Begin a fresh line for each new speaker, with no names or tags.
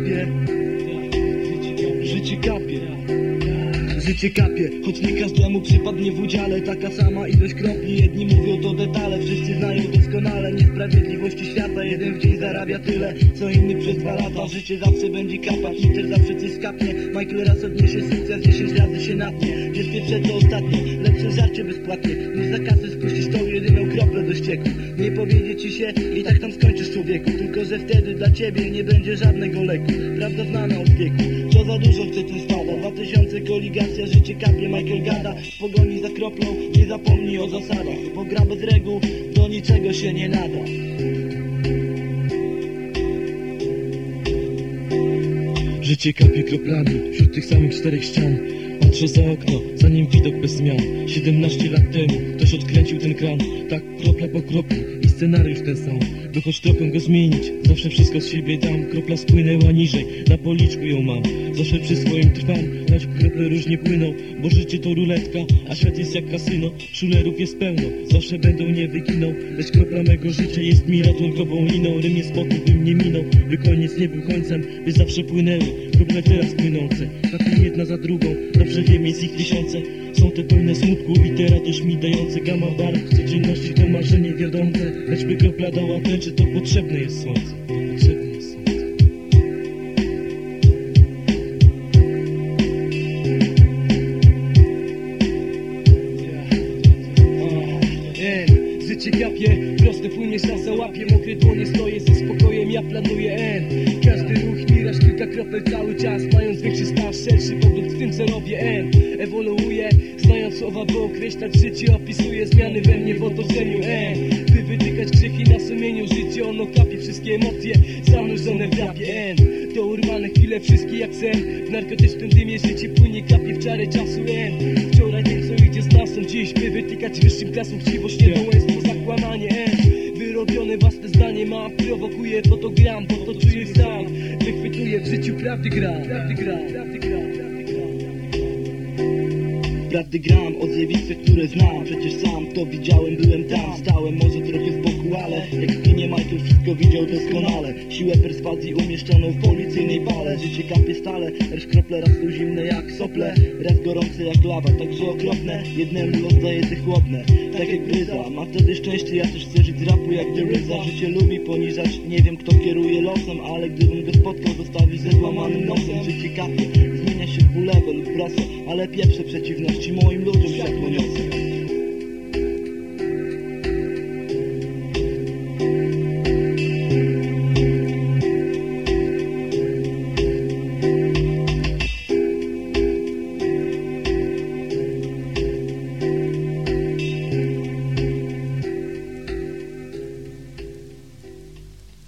nie? Życie kapie. Życie kapie, choć nie każdemu przypadnie w udziale Taka sama ilość kropli, jedni mówią to detale Wszyscy znają doskonale. Niesprawiedliwości świata Jeden w dzień zarabia tyle, co inny przez dwa lata. Życie zawsze będzie kapać, liter zawsze coś skapnie Michael raz odniesie sukces, 10 razy się natnie Wiesz pierwsze to ostatnie, lepsze żarcie bezpłatnie Niż za kasę spuścisz tą jedyną kroplę do ścieku. Nie powiedzie ci się i tak tam skończysz człowieku. Tylko, że wtedy dla ciebie nie będzie żadnego leku. Prawda znana od wieku, co za dużo chce ten spada 2000 koligacja, życie kapie, Michael gada. W pogoni za kroplą, nie zapomnij o zasadach. Bo gra bez reguł do niczego się nie nada.
Życie kapie kroplami wśród tych samych czterech ścian Patrzę za okno, za nim widok bez zmian. 17 lat temu ktoś odkręcił ten kran. Tak kropla po kropli i scenariusz ten sam. By choć trochę go zmienić, zawsze wszystko z siebie dam. Kropla spłynęła niżej, na policzku ją mam. Zawsze przy swoim trwam, choć krople różnie płyną Bo życie to ruletka, a świat jest jak kasyno. Szulerów jest pełno, zawsze będą nie wyginą. Lecz kropla mego życia jest mi ratunkową liną Rym jest po to, bym nie minął, by koniec nie był końcem By zawsze płynęły, krople teraz płynące. Kapie jedna za drugą, dobrze wiem jest ich tysiące. Są te pełne smutku i te radość mi dające. Gama bar, w codzienności to marzenie wiodące. Lecz by kropla dała tęczy, To potrzebne jest słońce
Kapie, proste płynie, szansa łapie Mokre dłonie stoję ze spokojem, ja planuję N Każdy ruch, miraż, kilka kropel cały czas Mając większy staw, szerszy pogląd w tym co robię N Ewoluuję, znając słowa, by określać życie Opisuję zmiany we mnie w otoczeniu N By wytykać grzechy na sumieniu Życie ono kapie, wszystkie emocje zanurzone w rapie N To urwane chwile, wszystkie jak sen. W narkotycznym dymie życie płynie, kapie w czarę czasu N Wczoraj ten co idzie z nasą dziś By wytykać wyższym klasom chciwość, niedołęstwo, zakłamanie N Wyrobione własne zdanie ma Prowokuje fotogram, bo to czuję sam. Wychwytuję w życiu prawdy gram Prawdy gram, prawdy gram, prawdy gram Prawdy gram o zjawisku, które znam Przecież sam to widziałem, byłem tam Stałem może trochę z boku, ale Jak w kinie Michael wszystko widział doskonale. Siłę perswazji umieszczoną w policyjnej pale Życie kapie stale, lecz krople raz są zimne jak sople. Raz gorące jak lawa, także okropne. Jednemu rozdaje te chłodne, tak jak gryza Ma wtedy szczęście, ja też chcę żyć z rapu jak The Ryza Życie lubi poniżać, nie wiem kto kieruje losem Ale gdybym go spotkał, zostawi ze złamanym nosem. Życie kapie, się w bulewo lub prosto Ale pieprze przeciwności moim ludziom światło niosę